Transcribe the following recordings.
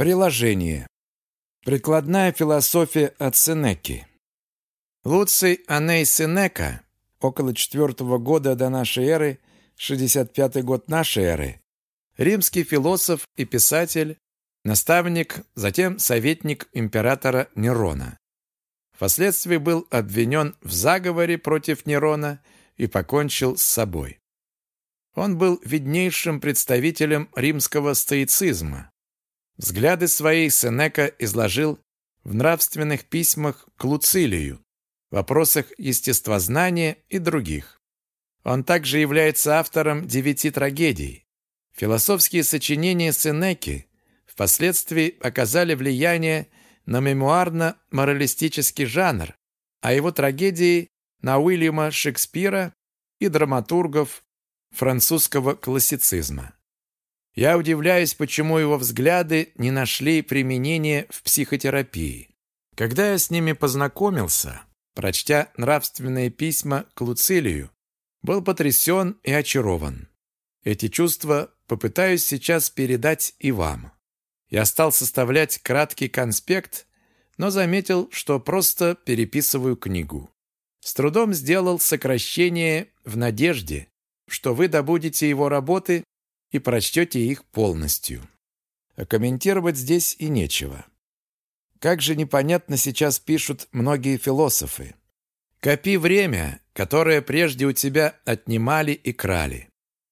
Приложение. Прикладная философия от Сенеки. Луций Аней Сенека, около IV года до нашей эры, 65 год нашей эры, римский философ и писатель, наставник, затем советник императора Нерона. Впоследствии был обвинен в заговоре против Нерона и покончил с собой. Он был виднейшим представителем римского стоицизма. Взгляды свои Сенека изложил в нравственных письмах к Луцилию, вопросах естествознания и других. Он также является автором девяти трагедий. Философские сочинения Сенеки впоследствии оказали влияние на мемуарно-моралистический жанр, а его трагедии на Уильяма Шекспира и драматургов французского классицизма. Я удивляюсь, почему его взгляды не нашли применения в психотерапии. Когда я с ними познакомился, прочтя нравственные письма к Луцилию, был потрясен и очарован. Эти чувства попытаюсь сейчас передать и вам. Я стал составлять краткий конспект, но заметил, что просто переписываю книгу. С трудом сделал сокращение в надежде, что вы добудете его работы и прочтете их полностью. А комментировать здесь и нечего. Как же непонятно сейчас пишут многие философы. Копи время, которое прежде у тебя отнимали и крали.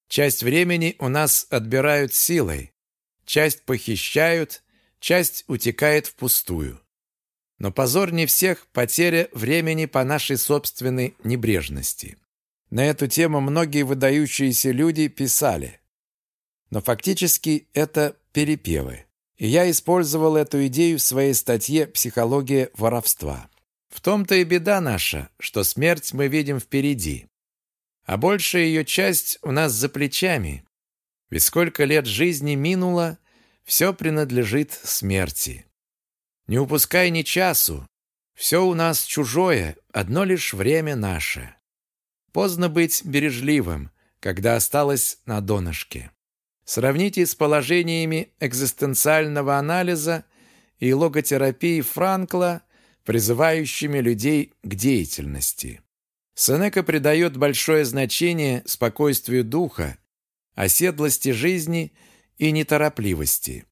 Часть времени у нас отбирают силой, часть похищают, часть утекает впустую. Но позор не всех потеря времени по нашей собственной небрежности. На эту тему многие выдающиеся люди писали. Но фактически это перепевы. И я использовал эту идею в своей статье «Психология воровства». В том-то и беда наша, что смерть мы видим впереди. А большая ее часть у нас за плечами. Ведь сколько лет жизни минуло, все принадлежит смерти. Не упускай ни часу. Все у нас чужое, одно лишь время наше. Поздно быть бережливым, когда осталось на донышке. Сравните с положениями экзистенциального анализа и логотерапии Франкла, призывающими людей к деятельности. Сенека придает большое значение спокойствию духа, оседлости жизни и неторопливости.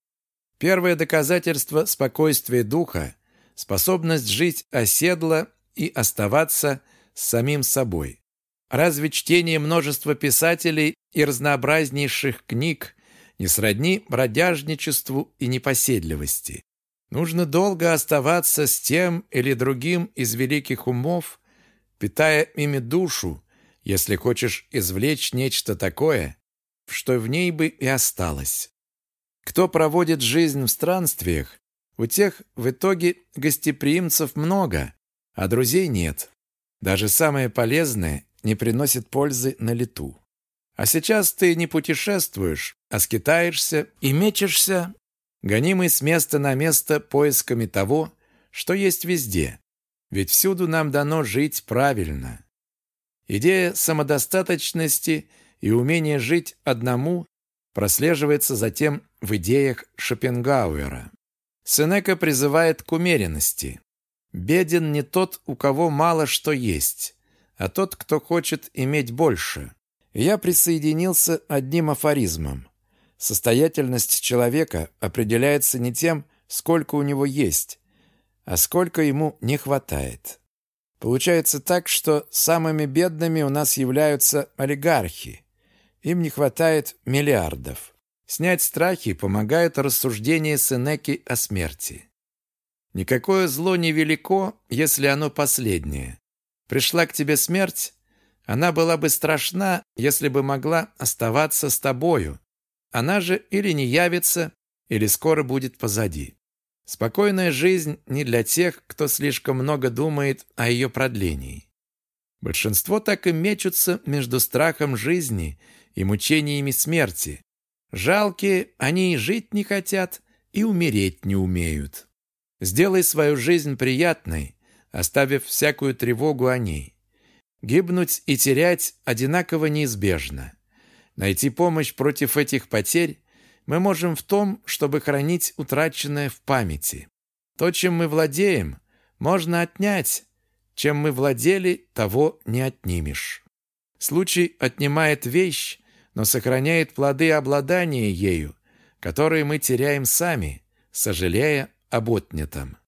Первое доказательство спокойствия духа – способность жить оседло и оставаться с самим собой. Разве чтение множества писателей и разнообразнейших книг не сродни бродяжничеству и непоседливости? Нужно долго оставаться с тем или другим из великих умов, питая ими душу, если хочешь извлечь нечто такое, что в ней бы и осталось. Кто проводит жизнь в странствиях, у тех в итоге гостеприимцев много, а друзей нет. Даже самое полезное не приносит пользы на лету. А сейчас ты не путешествуешь, а скитаешься и мечешься, гонимый с места на место поисками того, что есть везде. Ведь всюду нам дано жить правильно. Идея самодостаточности и умение жить одному прослеживается затем в идеях Шопенгауэра. Сенека призывает к умеренности. Беден не тот, у кого мало что есть, а тот, кто хочет иметь больше. Я присоединился одним афоризмом. Состоятельность человека определяется не тем, сколько у него есть, а сколько ему не хватает. Получается так, что самыми бедными у нас являются олигархи. Им не хватает миллиардов. Снять страхи помогают рассуждения Сенеки о смерти. Никакое зло не велико, если оно последнее. Пришла к тебе смерть, она была бы страшна, если бы могла оставаться с тобою. Она же или не явится, или скоро будет позади. Спокойная жизнь не для тех, кто слишком много думает о ее продлении. Большинство так и мечутся между страхом жизни и мучениями смерти. Жалкие, они и жить не хотят, и умереть не умеют. Сделай свою жизнь приятной, оставив всякую тревогу о ней. Гибнуть и терять одинаково неизбежно. Найти помощь против этих потерь мы можем в том, чтобы хранить утраченное в памяти. То, чем мы владеем, можно отнять, чем мы владели, того не отнимешь. Случай отнимает вещь, но сохраняет плоды обладания ею, которые мы теряем сами, сожалея об отнятом.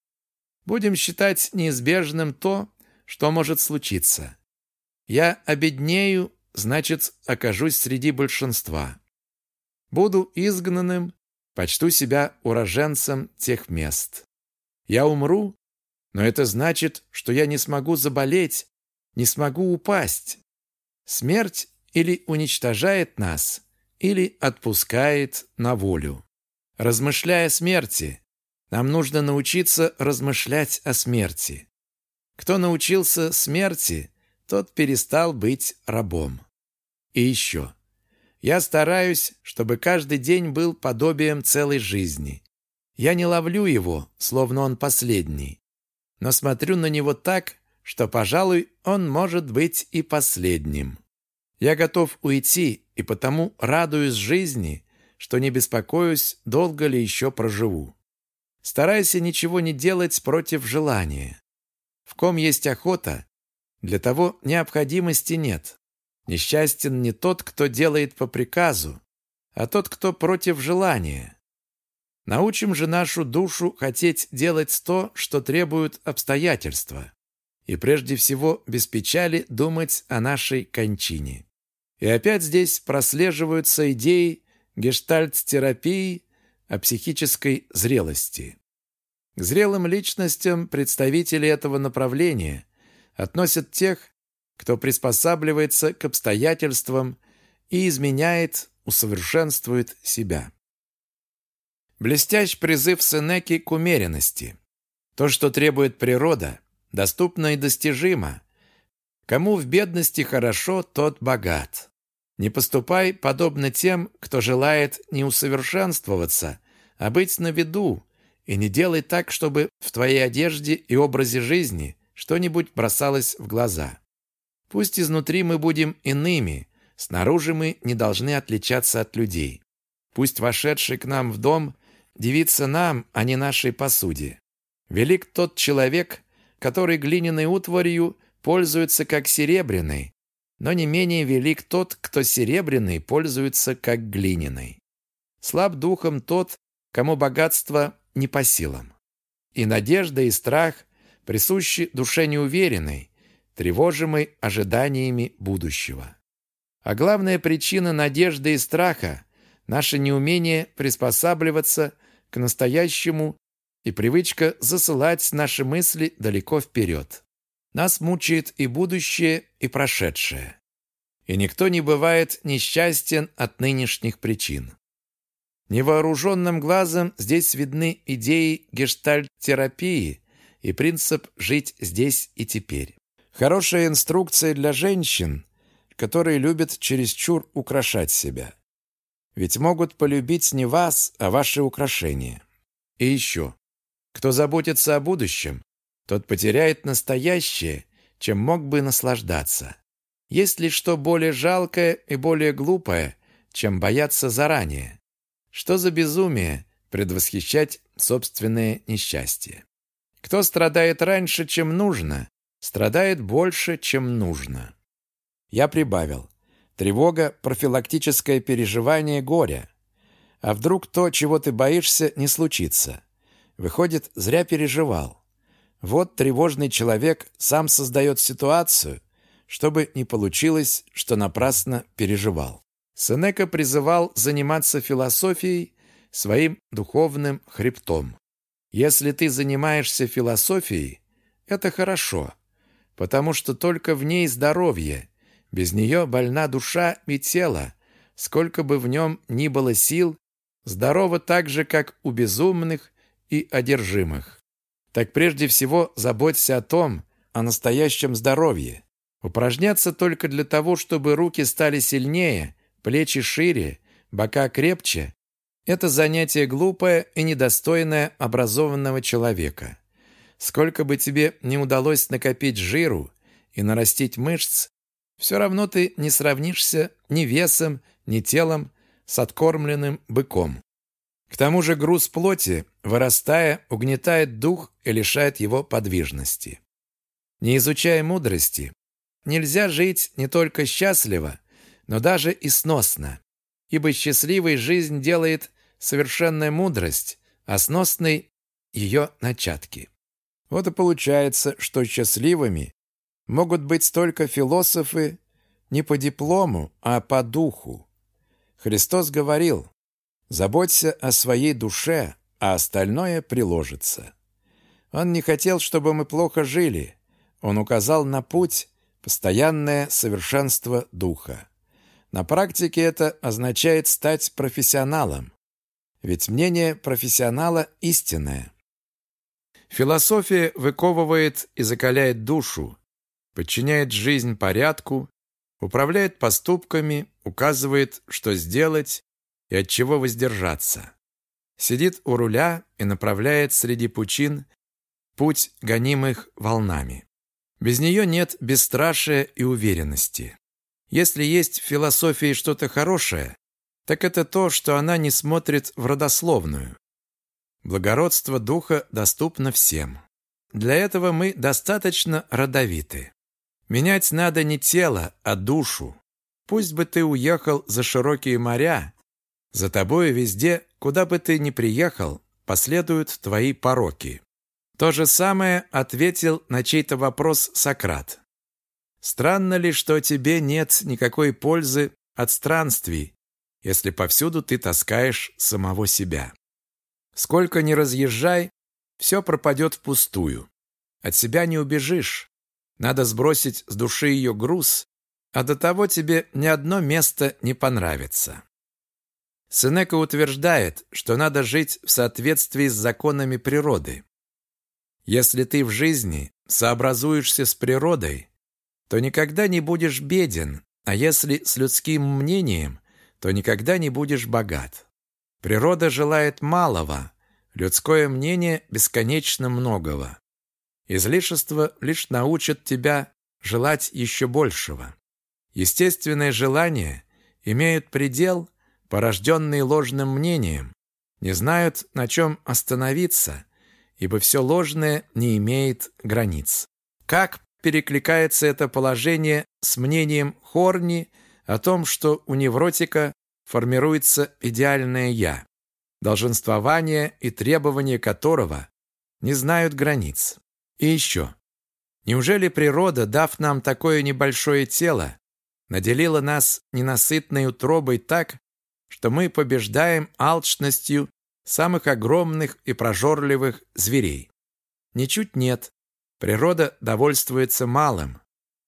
Будем считать неизбежным то, что может случиться. Я обеднею, значит, окажусь среди большинства. Буду изгнанным, почту себя уроженцем тех мест. Я умру, но это значит, что я не смогу заболеть, не смогу упасть. Смерть или уничтожает нас, или отпускает на волю. Размышляя о смерти, нам нужно научиться размышлять о смерти. Кто научился смерти, тот перестал быть рабом. И еще. Я стараюсь, чтобы каждый день был подобием целой жизни. Я не ловлю его, словно он последний, но смотрю на него так, что, пожалуй, он может быть и последним. Я готов уйти, и потому радуюсь жизни, что не беспокоюсь, долго ли еще проживу. Старайся ничего не делать против желания. В ком есть охота, для того необходимости нет. Несчастен не тот, кто делает по приказу, а тот, кто против желания. Научим же нашу душу хотеть делать то, что требуют обстоятельства, и прежде всего без печали думать о нашей кончине. И опять здесь прослеживаются идеи гештальт-терапии о психической зрелости. К зрелым личностям представители этого направления относят тех, кто приспосабливается к обстоятельствам и изменяет, усовершенствует себя. Блестящий призыв Сенеки к умеренности. То, что требует природа, доступно и достижимо. Кому в бедности хорошо, тот богат. Не поступай подобно тем, кто желает не усовершенствоваться, а быть на виду, и не делай так, чтобы в твоей одежде и образе жизни что-нибудь бросалось в глаза. Пусть изнутри мы будем иными, снаружи мы не должны отличаться от людей. Пусть вошедший к нам в дом Девиться нам, а не нашей посуде. Велик тот человек, который глиняной утварью пользуется как серебряной, но не менее велик тот, кто серебряный пользуется как глиняной. Слаб духом тот, кому богатство не по силам. И надежда, и страх присущи душе неуверенной, тревожимой ожиданиями будущего. А главная причина надежды и страха – наше неумение приспосабливаться к настоящему и привычка засылать наши мысли далеко вперед. Нас мучает и будущее, и прошедшее. И никто не бывает несчастен от нынешних причин. Невооруженным глазом здесь видны идеи гештальт-терапии и принцип «жить здесь и теперь». Хорошая инструкция для женщин, которые любят чересчур украшать себя. Ведь могут полюбить не вас, а ваши украшения. И еще. Кто заботится о будущем, тот потеряет настоящее, чем мог бы наслаждаться. Есть ли что более жалкое и более глупое, чем бояться заранее? Что за безумие предвосхищать собственное несчастье? Кто страдает раньше, чем нужно, страдает больше, чем нужно. Я прибавил. Тревога – профилактическое переживание горя. А вдруг то, чего ты боишься, не случится? Выходит, зря переживал. Вот тревожный человек сам создает ситуацию, чтобы не получилось, что напрасно переживал. Сенека призывал заниматься философией своим духовным хребтом. Если ты занимаешься философией, это хорошо, потому что только в ней здоровье, без нее больна душа и тело, сколько бы в нем ни было сил, здорово так же, как у безумных и одержимых. Так прежде всего заботься о том, о настоящем здоровье. Упражняться только для того, чтобы руки стали сильнее, плечи шире, бока крепче – это занятие глупое и недостойное образованного человека. Сколько бы тебе не удалось накопить жиру и нарастить мышц, все равно ты не сравнишься ни весом, ни телом с откормленным быком. К тому же груз плоти, вырастая, угнетает дух и лишает его подвижности. Не изучая мудрости, нельзя жить не только счастливо, но даже и сносно, ибо счастливой жизнь делает совершенная мудрость, а сносной – ее начатки. Вот и получается, что счастливыми могут быть только философы не по диплому, а по духу. Христос говорил, Заботься о своей душе, а остальное приложится. Он не хотел, чтобы мы плохо жили. Он указал на путь, постоянное совершенство духа. На практике это означает стать профессионалом. Ведь мнение профессионала истинное. Философия выковывает и закаляет душу, подчиняет жизнь порядку, управляет поступками, указывает, что сделать, и от чего воздержаться. Сидит у руля и направляет среди пучин путь гонимых волнами. Без нее нет бесстрашия и уверенности. Если есть в философии что-то хорошее, так это то, что она не смотрит в родословную. Благородство духа доступно всем. Для этого мы достаточно родовиты. Менять надо не тело, а душу. Пусть бы ты уехал за широкие моря, за тобой везде, куда бы ты ни приехал, последуют твои пороки. То же самое ответил на чей-то вопрос Сократ. Странно ли, что тебе нет никакой пользы от странствий, если повсюду ты таскаешь самого себя? Сколько ни разъезжай, все пропадет впустую. От себя не убежишь. Надо сбросить с души ее груз, а до того тебе ни одно место не понравится. Сенека утверждает, что надо жить в соответствии с законами природы. Если ты в жизни сообразуешься с природой, то никогда не будешь беден, а если с людским мнением, то никогда не будешь богат. Природа желает малого, людское мнение бесконечно многого. Излишество лишь научит тебя желать еще большего. Естественные желания имеют предел – порожденные ложным мнением, не знают, на чем остановиться, ибо все ложное не имеет границ. Как перекликается это положение с мнением Хорни о том, что у невротика формируется идеальное «я», долженствование и требования которого не знают границ. И еще. Неужели природа, дав нам такое небольшое тело, наделила нас ненасытной утробой так, что мы побеждаем алчностью самых огромных и прожорливых зверей. Ничуть нет. Природа довольствуется малым.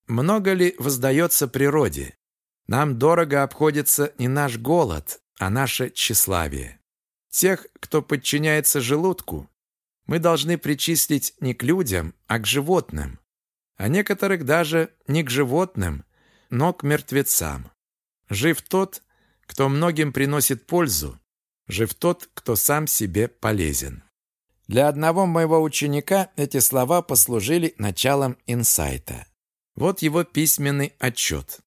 Много ли воздается природе? Нам дорого обходится не наш голод, а наше тщеславие. Тех, кто подчиняется желудку, мы должны причислить не к людям, а к животным, а некоторых даже не к животным, но к мертвецам. Жив тот, кто многим приносит пользу, жив тот, кто сам себе полезен. Для одного моего ученика эти слова послужили началом инсайта. Вот его письменный отчет.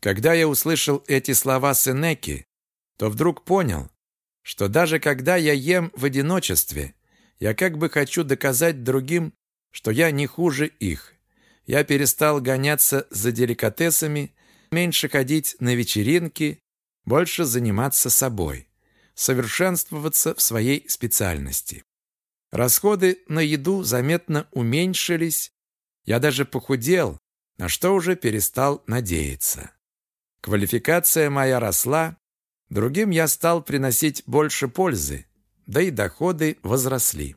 Когда я услышал эти слова Сенеки, то вдруг понял, что даже когда я ем в одиночестве, я как бы хочу доказать другим, что я не хуже их. Я перестал гоняться за деликатесами, меньше ходить на вечеринки, больше заниматься собой, совершенствоваться в своей специальности. Расходы на еду заметно уменьшились, я даже похудел, на что уже перестал надеяться. Квалификация моя росла, другим я стал приносить больше пользы, да и доходы возросли.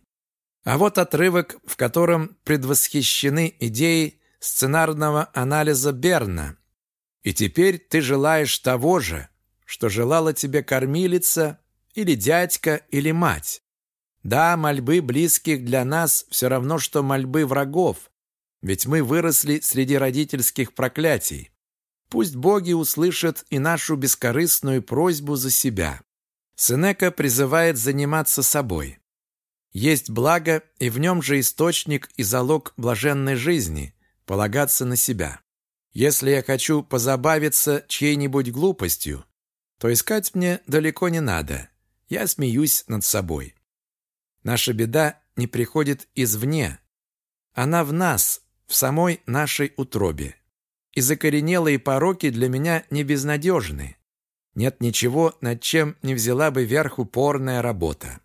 А вот отрывок, в котором предвосхищены идеи сценарного анализа Берна. И теперь ты желаешь того же, что желала тебе кормилица или дядька или мать. Да, мольбы близких для нас все равно, что мольбы врагов, ведь мы выросли среди родительских проклятий. Пусть боги услышат и нашу бескорыстную просьбу за себя. Сенека призывает заниматься собой. Есть благо, и в нем же источник и залог блаженной жизни – полагаться на себя. Если я хочу позабавиться чьей-нибудь глупостью, то искать мне далеко не надо. я смеюсь над собой. Наша беда не приходит извне. Она в нас, в самой нашей утробе. И закоренелые пороки для меня не безнадежны. Нет ничего, над чем не взяла бы верх упорная работа.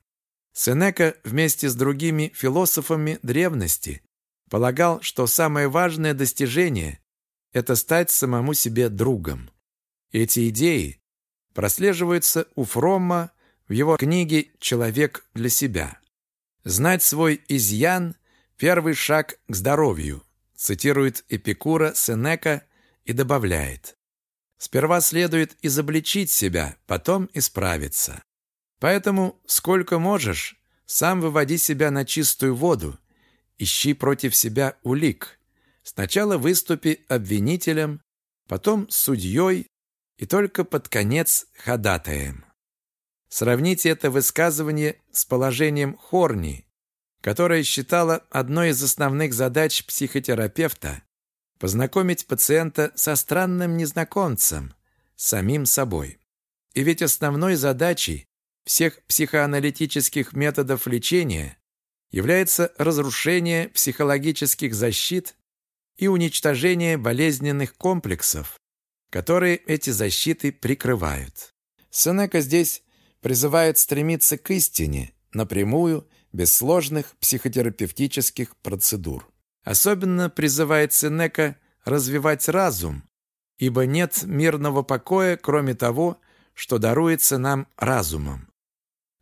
Сенека вместе с другими философами древности полагал, что самое важное достижение – это стать самому себе другом. Эти идеи прослеживаются у Фромма в его книге «Человек для себя». «Знать свой изъян – первый шаг к здоровью», цитирует Эпикура Сенека и добавляет. «Сперва следует изобличить себя, потом исправиться». Поэтому, сколько можешь, сам выводи себя на чистую воду, ищи против себя улик. Сначала выступи обвинителем, потом судьей и только под конец ходатаем. Сравните это высказывание с положением Хорни, которое считала одной из основных задач психотерапевта познакомить пациента со странным незнакомцем, самим собой. И ведь основной задачей всех психоаналитических методов лечения является разрушение психологических защит и уничтожение болезненных комплексов, которые эти защиты прикрывают. Сенека здесь призывает стремиться к истине напрямую, без сложных психотерапевтических процедур. Особенно призывает Сенека развивать разум, ибо нет мирного покоя, кроме того, что даруется нам разумом.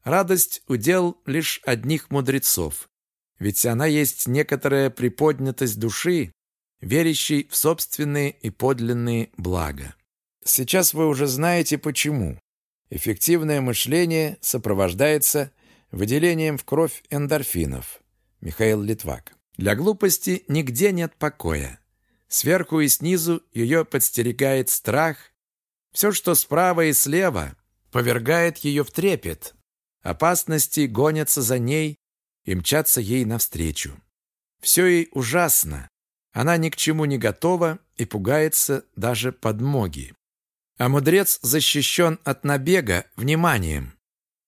Радость – удел лишь одних мудрецов, ведь она есть некоторая приподнятость души, верящей в собственные и подлинные блага. Сейчас вы уже знаете почему. Эффективное мышление сопровождается выделением в кровь эндорфинов. Михаил Литвак. Для глупости нигде нет покоя. Сверху и снизу ее подстерегает страх. Все, что справа и слева, повергает ее в трепет, Опасности гонятся за ней и мчатся ей навстречу. Все ей ужасно. Она ни к чему не готова и пугается даже подмоги. А мудрец защищен от набега вниманием.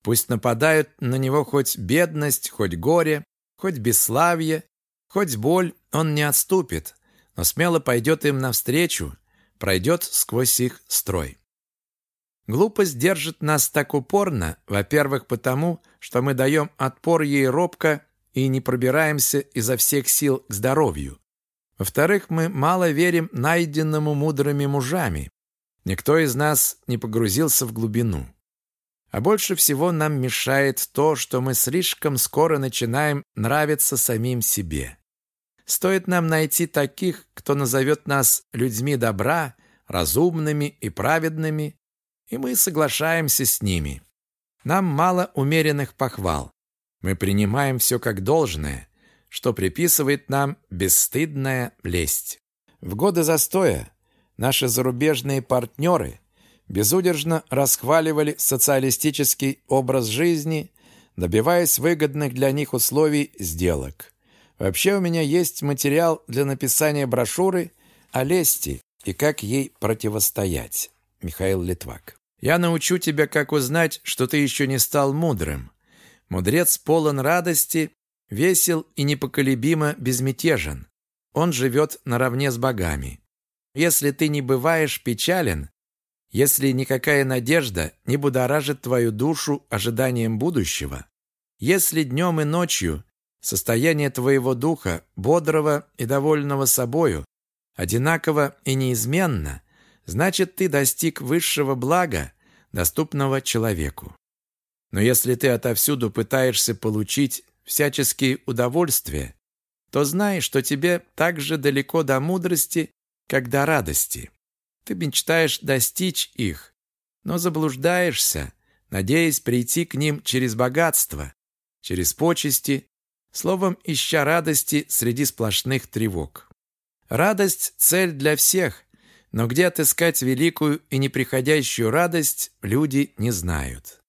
Пусть нападают на него хоть бедность, хоть горе, хоть бесславие, хоть боль, он не отступит, но смело пойдет им навстречу, пройдет сквозь их строй. Глупость держит нас так упорно, во-первых, потому, что мы даем отпор ей робко и не пробираемся изо всех сил к здоровью. Во-вторых, мы мало верим найденному мудрыми мужами. Никто из нас не погрузился в глубину. А больше всего нам мешает то, что мы слишком скоро начинаем нравиться самим себе. Стоит нам найти таких, кто назовет нас людьми добра, разумными и праведными, и мы соглашаемся с ними. Нам мало умеренных похвал. Мы принимаем все как должное, что приписывает нам бесстыдная лесть. В годы застоя наши зарубежные партнеры безудержно расхваливали социалистический образ жизни, добиваясь выгодных для них условий сделок. Вообще у меня есть материал для написания брошюры о лести и как ей противостоять. Михаил Литвак. «Я научу тебя, как узнать, что ты еще не стал мудрым. Мудрец полон радости, весел и непоколебимо безмятежен. Он живет наравне с богами. Если ты не бываешь печален, если никакая надежда не будоражит твою душу ожиданием будущего, если днем и ночью состояние твоего духа, бодрого и довольного собою, одинаково и неизменно, значит, ты достиг высшего блага, доступного человеку. Но если ты отовсюду пытаешься получить всяческие удовольствия, то знай, что тебе так же далеко до мудрости, как до радости. Ты мечтаешь достичь их, но заблуждаешься, надеясь прийти к ним через богатство, через почести, словом, ища радости среди сплошных тревог. Радость – цель для всех, но где отыскать великую и неприходящую радость, люди не знают.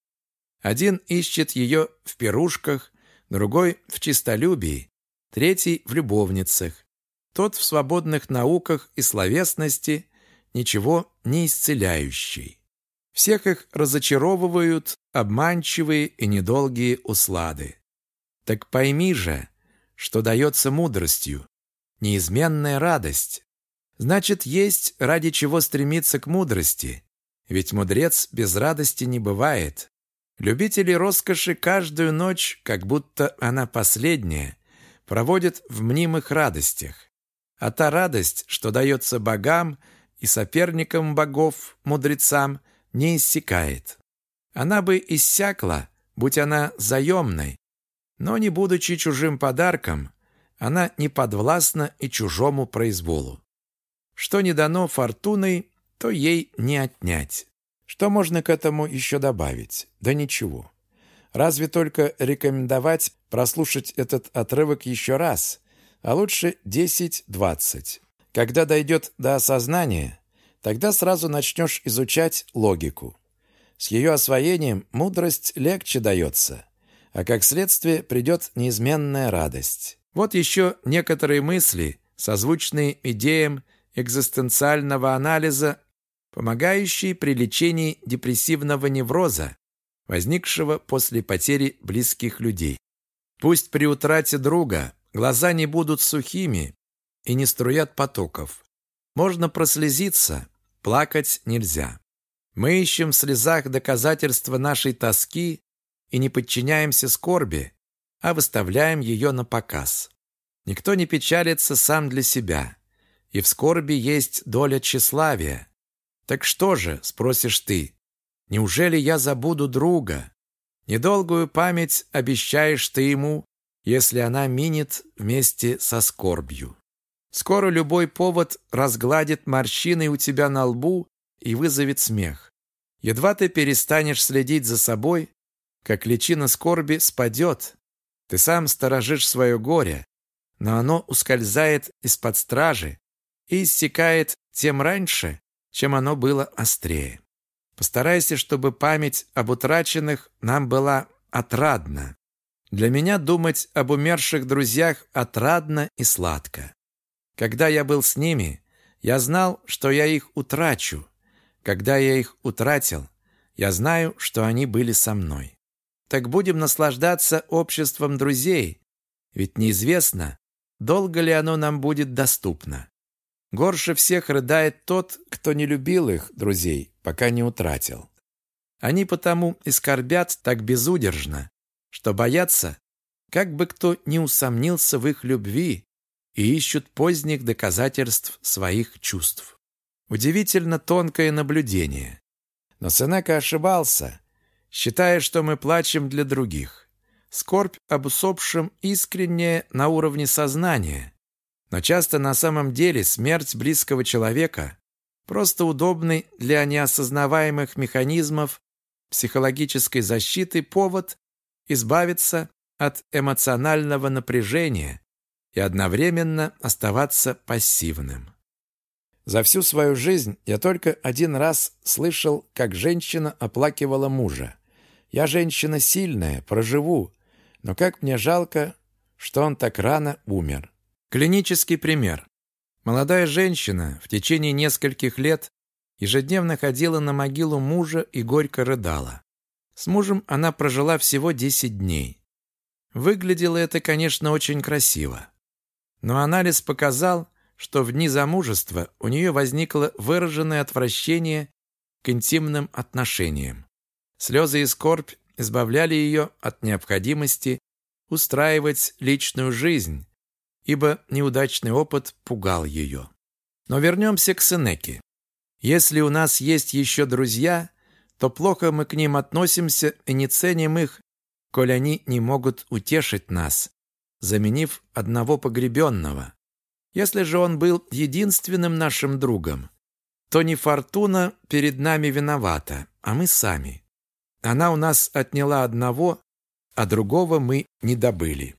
Один ищет ее в пирушках, другой в чистолюбии, третий в любовницах, тот в свободных науках и словесности, ничего не исцеляющий. Всех их разочаровывают обманчивые и недолгие услады. Так пойми же, что дается мудростью, неизменная радость. Значит, есть ради чего стремиться к мудрости, ведь мудрец без радости не бывает. Любители роскоши каждую ночь, как будто она последняя, проводят в мнимых радостях. А та радость, что дается богам и соперникам богов, мудрецам, не иссякает. Она бы иссякла, будь она заемной, но не будучи чужим подарком, она не подвластна и чужому произволу. Что не дано фортуной, то ей не отнять. Что можно к этому еще добавить? Да ничего. Разве только рекомендовать прослушать этот отрывок еще раз, а лучше 10-20. Когда дойдет до осознания, тогда сразу начнешь изучать логику. С ее освоением мудрость легче дается, а как следствие придет неизменная радость. Вот еще некоторые мысли, созвучные идеям экзистенциального анализа, помогающие при лечении депрессивного невроза, возникшего после потери близких людей. Пусть при утрате друга глаза не будут сухими и не струят потоков. Можно прослезиться, плакать нельзя. Мы ищем в слезах доказательства нашей тоски и не подчиняемся скорби, а выставляем ее на показ. Никто не печалится сам для себя, и в скорби есть доля тщеславия. Так что же, спросишь ты, неужели я забуду друга? Недолгую память обещаешь ты ему, если она минет вместе со скорбью. Скоро любой повод разгладит морщины у тебя на лбу и вызовет смех. Едва ты перестанешь следить за собой, как личина скорби спадет. Ты сам сторожишь свое горе, но оно ускользает из-под стражи и иссякает тем раньше, чем оно было острее. Постарайся, чтобы память об утраченных нам была отрадна. Для меня думать об умерших друзьях отрадно и сладко. Когда я был с ними, я знал, что я их утрачу. Когда я их утратил, я знаю, что они были со мной. Так будем наслаждаться обществом друзей, ведь неизвестно, долго ли оно нам будет доступно. Горше всех рыдает тот, кто не любил их, друзей, пока не утратил. Они потому и скорбят так безудержно, что боятся, как бы кто не усомнился в их любви и ищут поздних доказательств своих чувств. Удивительно тонкое наблюдение. Но Сенека ошибался, считая, что мы плачем для других. Скорбь об усопшем искренняя на уровне сознания, но часто на самом деле смерть близкого человека просто удобный для неосознаваемых механизмов психологической защиты повод избавиться от эмоционального напряжения и одновременно оставаться пассивным. За всю свою жизнь я только один раз слышал, как женщина оплакивала мужа. Я женщина сильная, проживу, но как мне жалко, что он так рано умер. Клинический пример. Молодая женщина в течение нескольких лет ежедневно ходила на могилу мужа и горько рыдала. С мужем она прожила всего 10 дней. Выглядело это, конечно, очень красиво. Но анализ показал, что в дни замужества у нее возникло выраженное отвращение к интимным отношениям. Слезы и скорбь избавляли ее от необходимости устраивать личную жизнь, ибо неудачный опыт пугал ее. Но вернемся к Сенеке. Если у нас есть еще друзья, то плохо мы к ним относимся и не ценим их, коль они не могут утешить нас, заменив одного погребенного. Если же он был единственным нашим другом, то не фортуна перед нами виновата, а мы сами. Она у нас отняла одного, а другого мы не добыли.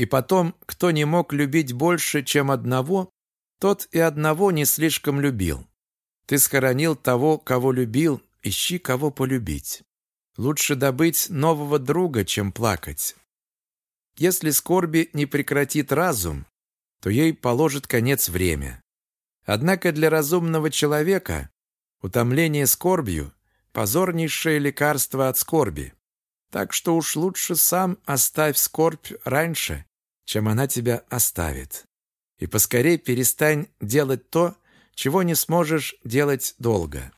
И потом, кто не мог любить больше, чем одного, тот и одного не слишком любил. Ты схоронил того, кого любил, ищи кого полюбить. Лучше добыть нового друга, чем плакать. Если скорби не прекратит разум, то ей положит конец время. Однако для разумного человека утомление скорбью позорнейшее лекарство от скорби. Так что уж лучше сам оставь скорбь раньше, чем она тебя оставит. И поскорей перестань делать то, чего не сможешь делать долго.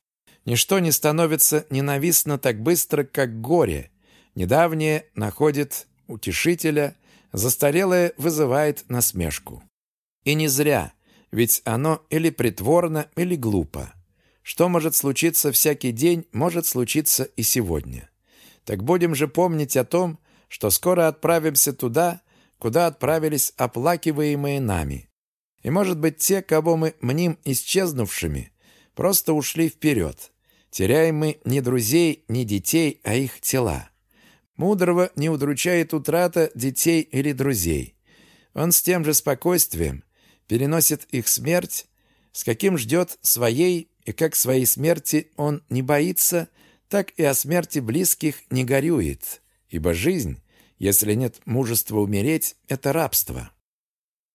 Ничто не становится ненавистно так быстро, как горе. Недавнее находит утешителя, застарелое вызывает насмешку. И не зря, ведь оно или притворно, или глупо. Что может случиться всякий день, может случиться и сегодня. Так будем же помнить о том, что скоро отправимся туда, куда отправились оплакиваемые нами. И, может быть, те, кого мы мним исчезнувшими, просто ушли вперед. Теряем мы не друзей, не детей, а их тела. Мудрого не удручает утрата детей или друзей. Он с тем же спокойствием переносит их смерть, с каким ждет своей, и как своей смерти он не боится, так и о смерти близких не горюет, ибо жизнь, если нет мужества умереть, это рабство.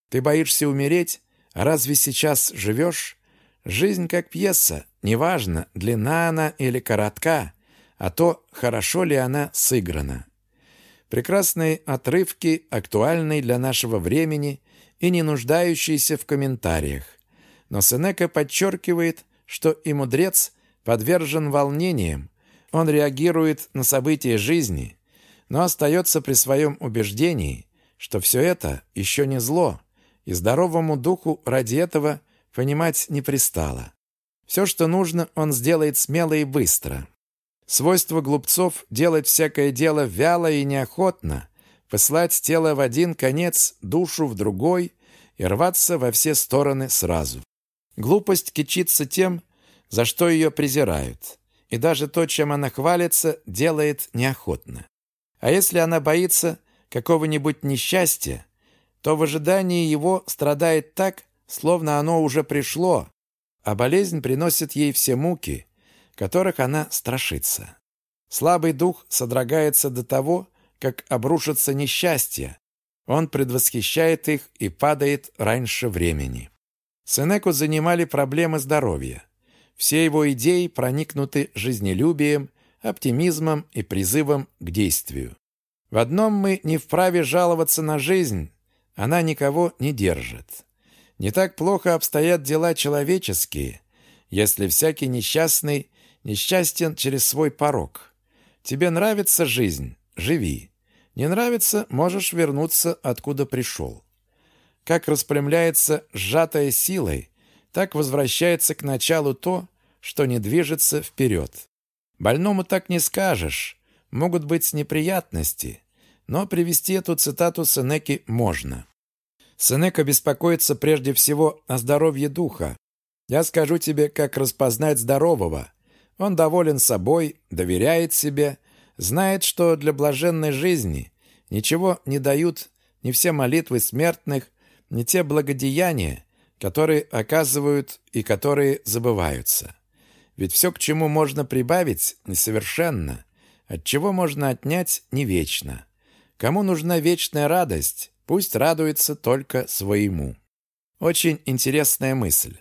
Ты боишься умереть, разве сейчас живешь? Жизнь как пьеса, неважно, длина она или коротка, а то, хорошо ли она сыграна. Прекрасные отрывки, актуальные для нашего времени и не нуждающиеся в комментариях. Но Сенека подчеркивает, что и мудрец подвержен волнениям, он реагирует на события жизни, но остается при своем убеждении, что все это еще не зло, и здоровому духу ради этого понимать не пристало. Все, что нужно, он сделает смело и быстро. Свойство глупцов – делать всякое дело вяло и неохотно, послать тело в один конец, душу в другой и рваться во все стороны сразу. Глупость кичится тем, за что ее презирают, и даже то, чем она хвалится, делает неохотно. А если она боится какого-нибудь несчастья, то в ожидании его страдает так, словно оно уже пришло, а болезнь приносит ей все муки, которых она страшится. Слабый дух содрогается до того, как обрушится несчастье. Он предвосхищает их и падает раньше времени. Сенеку занимали проблемы здоровья. Все его идеи проникнуты жизнелюбием, оптимизмом и призывом к действию. В одном мы не вправе жаловаться на жизнь, она никого не держит. Не так плохо обстоят дела человеческие, если всякий несчастный несчастен через свой порог. Тебе нравится жизнь – живи. Не нравится – можешь вернуться, откуда пришел. Как распрямляется сжатая силой, так возвращается к началу то, что не движется вперед. Больному так не скажешь, могут быть неприятности, но привести эту цитату Сенеки можно. Сенека беспокоится прежде всего о здоровье духа. Я скажу тебе, как распознать здорового. Он доволен собой, доверяет себе, знает, что для блаженной жизни ничего не дают ни все молитвы смертных, ни те благодеяния, которые оказывают и которые забываются. Ведь все, к чему можно прибавить, несовершенно, от чего можно отнять, не вечно. Кому нужна вечная радость, пусть радуется только своему. Очень интересная мысль.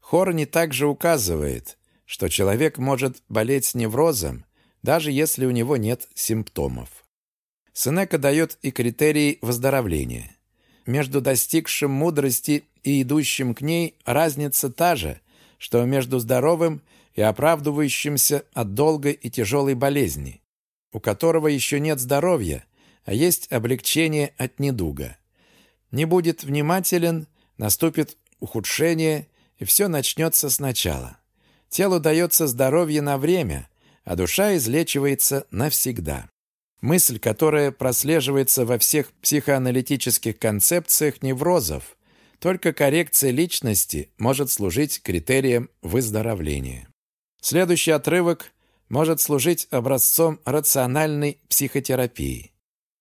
Хорни также указывает, что человек может болеть неврозом, даже если у него нет симптомов. Сенека дает и критерии выздоровления. Между достигшим мудрости и идущим к ней разница та же, что между здоровым и оправдывающимся от долгой и тяжелой болезни, у которого еще нет здоровья, а есть облегчение от недуга. Не будет внимателен, наступит ухудшение, и все начнется сначала. Телу дается здоровье на время, а душа излечивается навсегда. Мысль, которая прослеживается во всех психоаналитических концепциях неврозов, только коррекция личности может служить критерием выздоровления. Следующий отрывок может служить образцом рациональной психотерапии.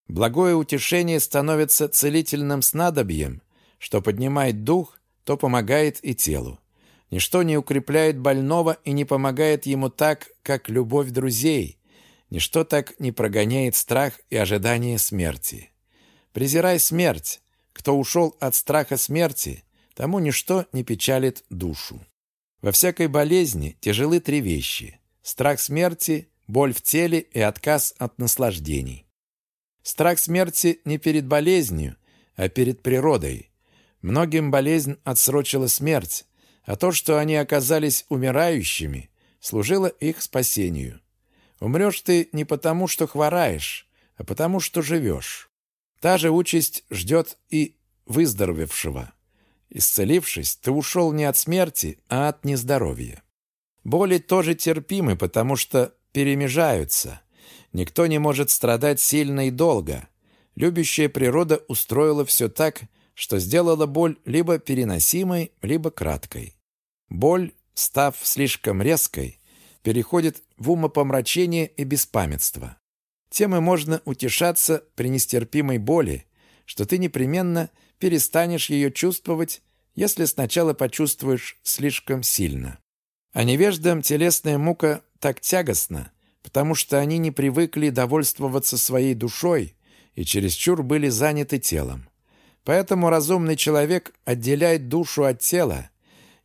Благое утешение становится целительным снадобьем, что поднимает дух, то помогает и телу. Ничто не укрепляет больного и не помогает ему так, как любовь друзей. Ничто так не прогоняет страх и ожидание смерти. Презирай смерть. Кто ушел от страха смерти, тому ничто не печалит душу. Во всякой болезни тяжелы три вещи – страх смерти, боль в теле и отказ от наслаждений. Страх смерти не перед болезнью, а перед природой. Многим болезнь отсрочила смерть, а то, что они оказались умирающими, служило их спасению. Умрешь ты не потому, что хвораешь, а потому, что живешь. Та же участь ждет и выздоровевшего. Исцелившись, ты ушел не от смерти, а от нездоровья. Боли тоже терпимы, потому что перемежаются. Никто не может страдать сильно и долго. Любящая природа устроила все так, что сделала боль либо переносимой, либо краткой. Боль, став слишком резкой, переходит в умопомрачение и беспамятство. Тем и можно утешаться при нестерпимой боли, что ты непременно перестанешь ее чувствовать, если сначала почувствуешь слишком сильно. А невеждам телесная мука так тягостна, потому что они не привыкли довольствоваться своей душой и чересчур были заняты телом. Поэтому разумный человек отделяет душу от тела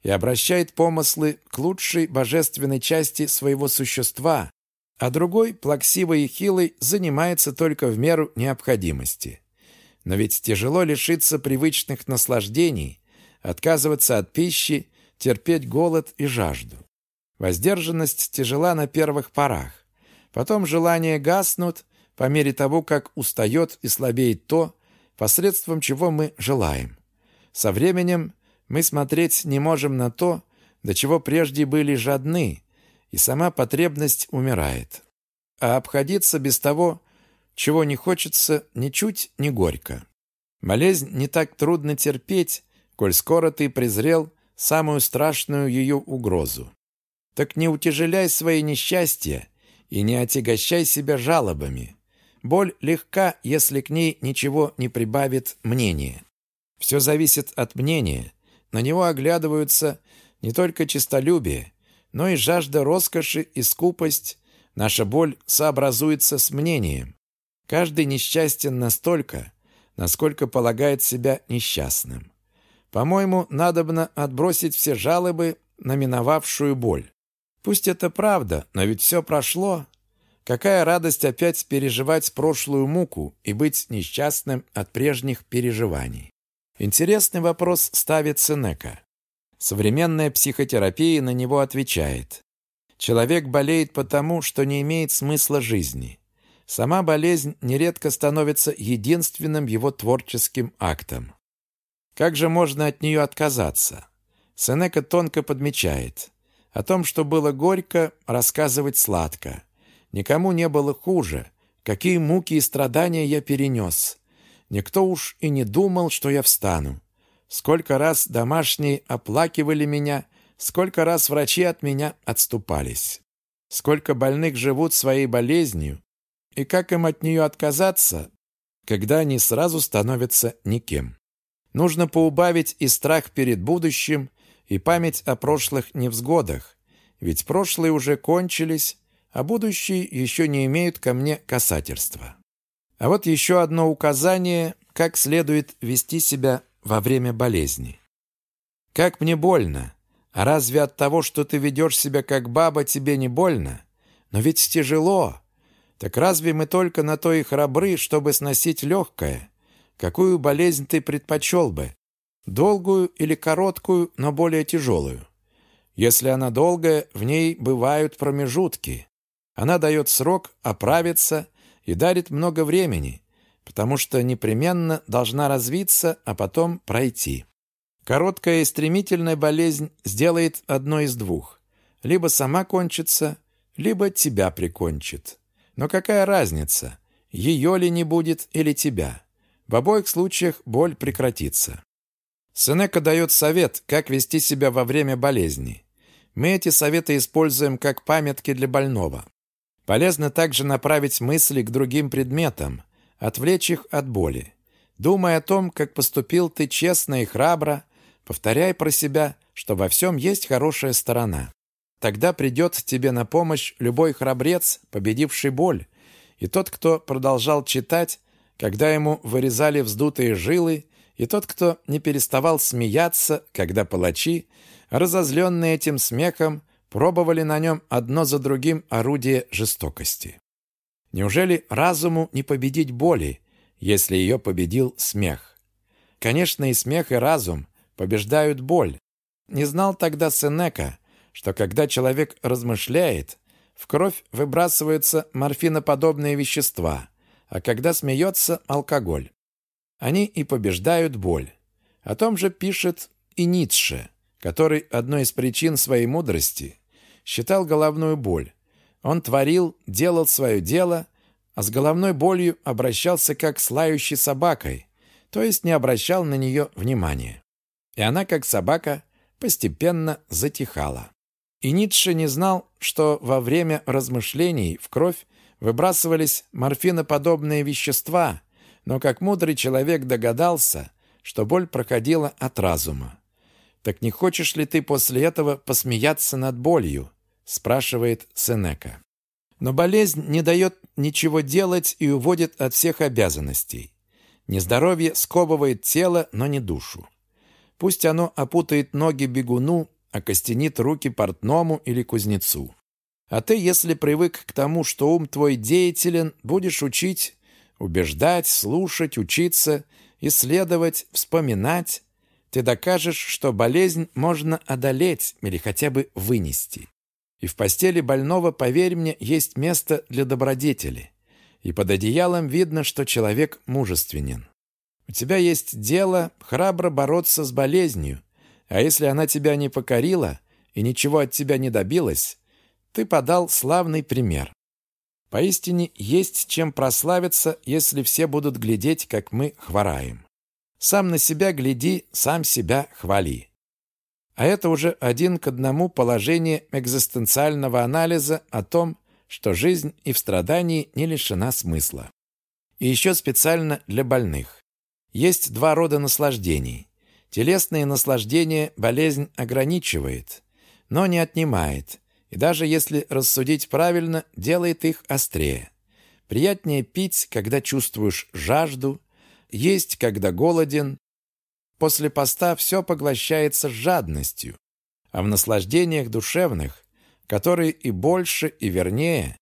и обращает помыслы к лучшей божественной части своего существа, а другой, плаксивый и хилый, занимается только в меру необходимости. Но ведь тяжело лишиться привычных наслаждений, отказываться от пищи, терпеть голод и жажду. Воздержанность тяжела на первых порах. Потом желания гаснут по мере того, как устает и слабеет то, посредством чего мы желаем. Со временем мы смотреть не можем на то, до чего прежде были жадны, и сама потребность умирает. А обходиться без того, чего не хочется, ничуть не горько. Болезнь не так трудно терпеть, коль скоро ты презрел самую страшную ее угрозу. Так не утяжеляй свои несчастья и не отягощай себя жалобами. Боль легка, если к ней ничего не прибавит мнение. Все зависит от мнения. На него оглядываются не только честолюбие, но и жажда роскоши и скупость. Наша боль сообразуется с мнением. Каждый несчастен настолько, насколько полагает себя несчастным. По-моему, надобно отбросить все жалобы на миновавшую боль. Пусть это правда, но ведь все прошло. Какая радость опять переживать прошлую муку и быть несчастным от прежних переживаний. Интересный вопрос ставит Сенека. Современная психотерапия на него отвечает. Человек болеет потому, что не имеет смысла жизни. Сама болезнь нередко становится единственным его творческим актом. Как же можно от нее отказаться? Сенека тонко подмечает. О том, что было горько, рассказывать сладко. Никому не было хуже. Какие муки и страдания я перенес. Никто уж и не думал, что я встану. Сколько раз домашние оплакивали меня, сколько раз врачи от меня отступались. Сколько больных живут своей болезнью, и как им от нее отказаться, когда они сразу становятся никем. Нужно поубавить и страх перед будущим, и память о прошлых невзгодах, ведь прошлые уже кончились, а будущие еще не имеют ко мне касательства. А вот еще одно указание, как следует вести себя во время болезни. «Как мне больно! А разве от того, что ты ведешь себя как баба, тебе не больно? Но ведь тяжело! Так разве мы только на то и храбры, чтобы сносить легкое? Какую болезнь ты предпочел бы? Долгую или короткую, но более тяжелую? Если она долгая, в ней бывают промежутки. Она дает срок оправиться и дарит много времени, потому что непременно должна развиться, а потом пройти. Короткая и стремительная болезнь сделает одно из двух. Либо сама кончится, либо тебя прикончит. Но какая разница, ее ли не будет или тебя? В обоих случаях боль прекратится. Сенека дает совет, как вести себя во время болезни. Мы эти советы используем как памятки для больного. Полезно также направить мысли к другим предметам, отвлечь их от боли. Думай о том, как поступил ты честно и храбро, повторяй про себя, что во всем есть хорошая сторона. Тогда придет тебе на помощь любой храбрец, победивший боль, и тот, кто продолжал читать, когда ему вырезали вздутые жилы, и тот, кто не переставал смеяться, когда палачи, разозленные этим смехом, пробовали на нем одно за другим орудие жестокости. Неужели разуму не победить боли, если ее победил смех? Конечно, и смех, и разум побеждают боль. Не знал тогда Сенека, что когда человек размышляет, в кровь выбрасываются морфиноподобные вещества, а когда смеется – алкоголь. Они и побеждают боль. О том же пишет и Ницше, который одной из причин своей мудрости считал головную боль. Он творил, делал свое дело, а с головной болью обращался как с лающей собакой, то есть не обращал на нее внимания. И она, как собака, постепенно затихала. И Ницше не знал, что во время размышлений в кровь выбрасывались морфиноподобные вещества, но как мудрый человек догадался, что боль проходила от разума. «Так не хочешь ли ты после этого посмеяться над болью?» спрашивает Сенека. Но болезнь не дает ничего делать и уводит от всех обязанностей. Нездоровье сковывает тело, но не душу. Пусть оно опутает ноги бегуну, окостенит руки портному или кузнецу. А ты, если привык к тому, что ум твой деятелен, будешь учить, убеждать, слушать, учиться, исследовать, вспоминать, ты докажешь, что болезнь можно одолеть или хотя бы вынести. И в постели больного, поверь мне, есть место для добродетели. И под одеялом видно, что человек мужественен. У тебя есть дело храбро бороться с болезнью, а если она тебя не покорила и ничего от тебя не добилась, ты подал славный пример. Поистине есть чем прославиться, если все будут глядеть, как мы хвораем. Сам на себя гляди, сам себя хвали. А это уже один к одному положение экзистенциального анализа о том, что жизнь и в страдании не лишена смысла. И еще специально для больных. Есть два рода наслаждений. Телесные наслаждения болезнь ограничивает, но не отнимает, и даже если рассудить правильно, делает их острее. Приятнее пить, когда чувствуешь жажду, есть, когда голоден, После поста все поглощается жадностью, а в наслаждениях душевных, которые и больше, и вернее,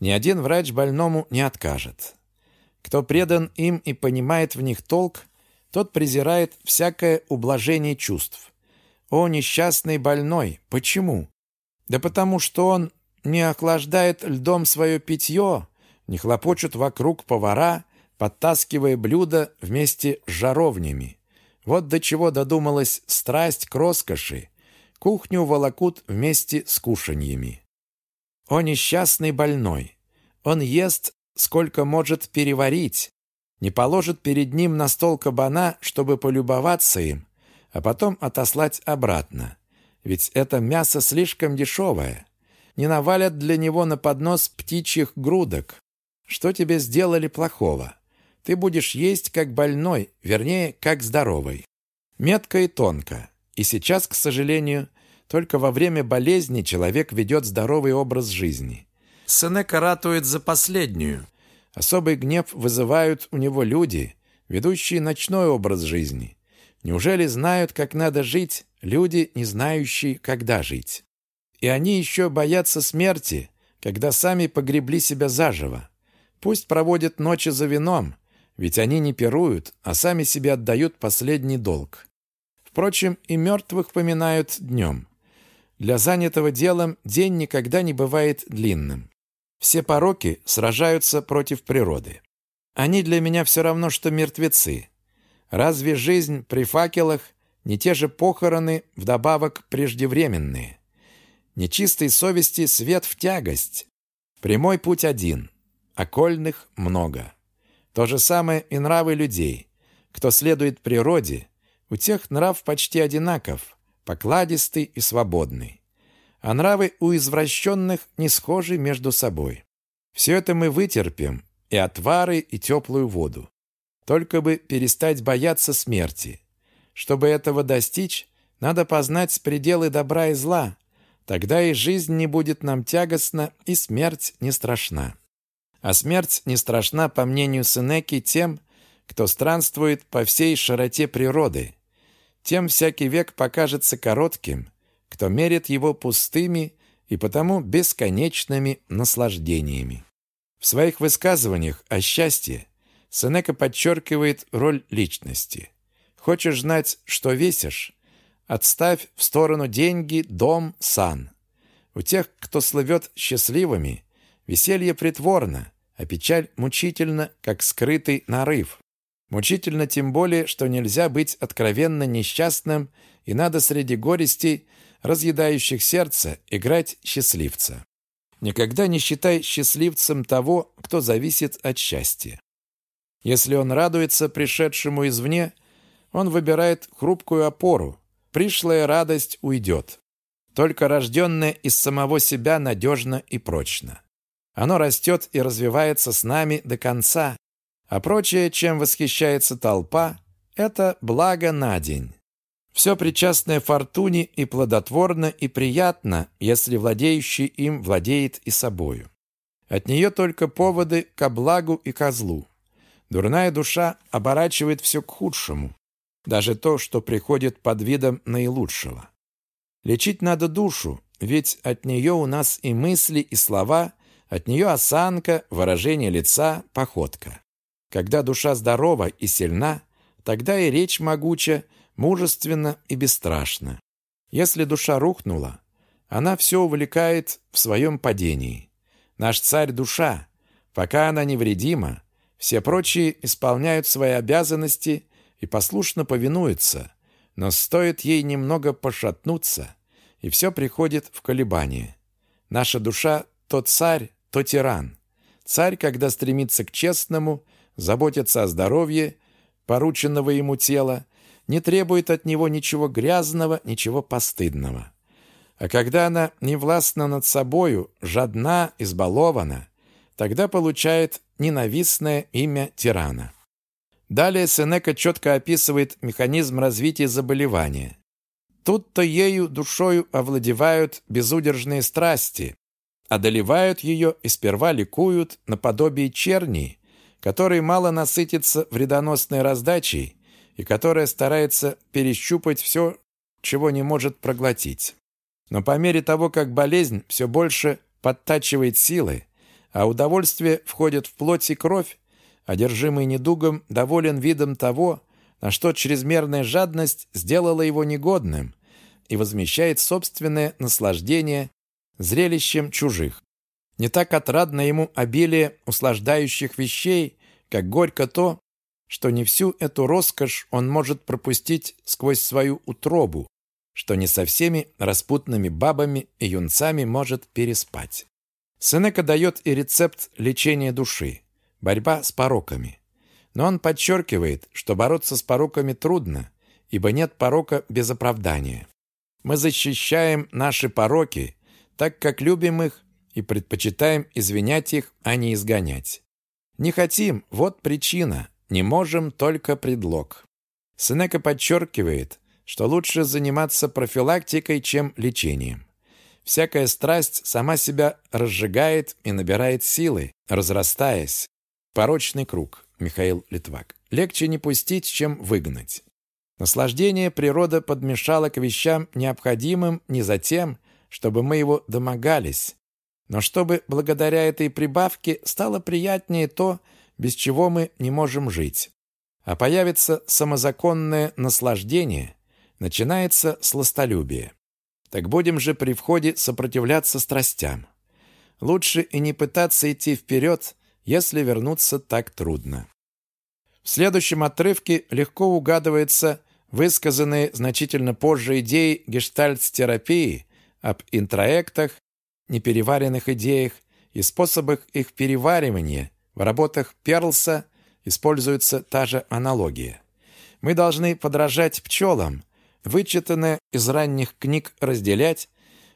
ни один врач больному не откажет. Кто предан им и понимает в них толк, тот презирает всякое ублажение чувств. О, несчастный больной! Почему? Да потому что он не охлаждает льдом свое питье, не хлопочут вокруг повара, подтаскивая блюда вместе с жаровнями. Вот до чего додумалась страсть к роскоши. Кухню волокут вместе с кушаньями. О, несчастный больной! Он ест, сколько может переварить, не положит перед ним на стол кабана, чтобы полюбоваться им, а потом отослать обратно. Ведь это мясо слишком дешевое. Не навалят для него на поднос птичьих грудок. Что тебе сделали плохого? ты будешь есть как больной, вернее, как здоровый. Метко и тонко. И сейчас, к сожалению, только во время болезни человек ведет здоровый образ жизни. Сенека ратует за последнюю. Особый гнев вызывают у него люди, ведущие ночной образ жизни. Неужели знают, как надо жить, люди, не знающие, когда жить? И они еще боятся смерти, когда сами погребли себя заживо. Пусть проводят ночи за вином, ведь они не пируют, а сами себе отдают последний долг. Впрочем, и мертвых поминают днем. Для занятого делом день никогда не бывает длинным. Все пороки сражаются против природы. Они для меня все равно, что мертвецы. Разве жизнь при факелах не те же похороны, вдобавок преждевременные? Нечистой совести свет в тягость. Прямой путь один, окольных много. То же самое и нравы людей. Кто следует природе, у тех нрав почти одинаков, покладистый и свободный. А нравы у извращенных не схожи между собой. Все это мы вытерпим, и отвары, и теплую воду. Только бы перестать бояться смерти. Чтобы этого достичь, надо познать пределы добра и зла. Тогда и жизнь не будет нам тягостна, и смерть не страшна. А смерть не страшна, по мнению Сенеки, тем, кто странствует по всей широте природы. Тем всякий век покажется коротким, кто мерит его пустыми, и потому бесконечными наслаждениями. В своих высказываниях о счастье Сенека подчеркивает роль личности. Хочешь знать, что весишь? Отставь в сторону деньги, дом, сан. У тех, кто слывет счастливыми, веселье притворно, а печаль мучительно, как скрытый нарыв. Мучительно тем более, что нельзя быть откровенно несчастным, и надо среди горестей, разъедающих сердце, играть счастливца. Никогда не считай счастливцем того, кто зависит от счастья. Если он радуется пришедшему извне, он выбирает хрупкую опору, пришлая радость уйдет. Только рожденное из самого себя надежно и прочно. Оно растет и развивается с нами до конца, а прочее, чем восхищается толпа, это благо на день. Все причастное фортуне и плодотворно и приятно, если владеющий им владеет и собою. От нее только поводы ко благу и козлу. Дурная душа оборачивает все к худшему, даже то, что приходит под видом наилучшего. Лечить надо душу, ведь от нее у нас и мысли, и слова, от нее осанка, выражение лица, походка. Когда душа здорова и сильна, тогда и речь могуча, мужественно и бесстрашно. Если душа рухнула, она все увлекает в своем падении. Наш царь – душа. Пока она невредима, все прочие исполняют свои обязанности и послушно повинуются, но стоит ей немного пошатнуться, и все приходит в колебание. Наша душа – то царь, то тиран. Царь, когда стремится к честному, заботится о здоровье, порученного ему тела, не требует от него ничего грязного, ничего постыдного. А когда она не властна над собою, жадна, избалована, тогда получает ненавистное имя тирана. Далее Сенека четко описывает механизм развития заболевания. Тут-то ею душою овладевают безудержные страсти, одолевают ее и сперва ликуют наподобие черни, который мало насытится вредоносной раздачей и которая старается перещупать все, чего не может проглотить. Но по мере того, как болезнь все больше подтачивает силы, а удовольствие входит в плоть и кровь, одержимый недугом доволен видом того, на что чрезмерная жадность сделала его негодным и возмещает собственное наслаждение зрелищем чужих. Не так отрадно ему обилие услаждающих вещей, как горько то, что не всю эту роскошь он может пропустить сквозь свою утробу, что не со всеми распутными бабами и юнцами может переспать. Сенека дает и рецепт лечения души – борьба с пороками. Но он подчеркивает, что бороться с пороками трудно, ибо нет порока без оправдания. Мы защищаем наши пороки, так как любим их и предпочитаем извинять их, а не изгонять. Не хотим, вот причина, не можем только предлог. Сенека подчеркивает, что лучше заниматься профилактикой, чем лечением. Всякая страсть сама себя разжигает и набирает силы, разрастаясь. Порочный круг. Михаил Литвак. Легче не пустить, чем выгнать. Наслаждение природа подмешала к вещам необходимым не за тем, чтобы мы его домогались, но чтобы благодаря этой прибавке стало приятнее то, без чего мы не можем жить. А появится самозаконное наслаждение, начинается сластолюбие. Так будем же при входе сопротивляться страстям. Лучше и не пытаться идти вперед, если вернуться так трудно. В следующем отрывке легко угадывается высказанные значительно позже идеи гештальт-терапии об интроектах, непереваренных идеях и способах их переваривания, в работах Перлса используется та же аналогия. Мы должны подражать пчелам, вычитанное из ранних книг разделять,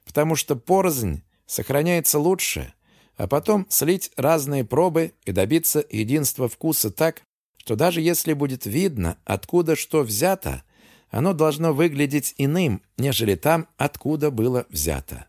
потому что порознь сохраняется лучше, а потом слить разные пробы и добиться единства вкуса так, что даже если будет видно, откуда что взято, оно должно выглядеть иным, нежели там, откуда было взято.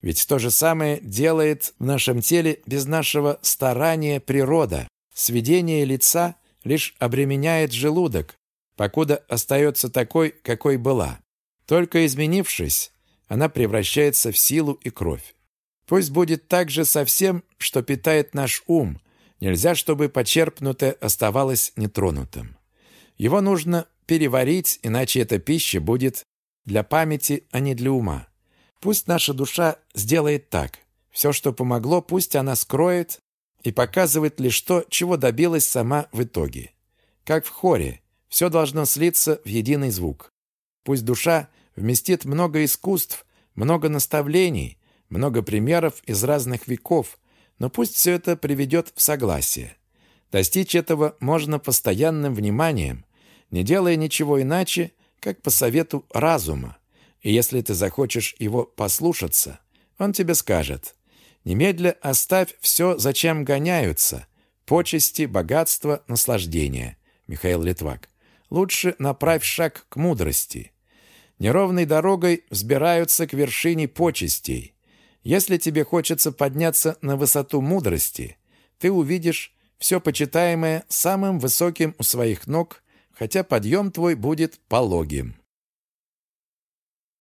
Ведь то же самое делает в нашем теле без нашего старания природа. Сведение лица лишь обременяет желудок, покуда остается такой, какой была. Только изменившись, она превращается в силу и кровь. Пусть будет так же со всем, что питает наш ум. Нельзя, чтобы почерпнутое оставалось нетронутым. Его нужно переварить, иначе эта пища будет для памяти, а не для ума. Пусть наша душа сделает так. Все, что помогло, пусть она скроет и показывает лишь то, чего добилась сама в итоге. Как в хоре, все должно слиться в единый звук. Пусть душа вместит много искусств, много наставлений, много примеров из разных веков, но пусть все это приведет в согласие. Достичь этого можно постоянным вниманием, не делая ничего иначе, как по совету разума. И если ты захочешь его послушаться, он тебе скажет, «Немедля оставь все, зачем гоняются, почести, богатство, наслаждение». Михаил Литвак. Лучше направь шаг к мудрости. Неровной дорогой взбираются к вершине почестей. Если тебе хочется подняться на высоту мудрости, ты увидишь все почитаемое самым высоким у своих ног, хотя подъем твой будет пологим.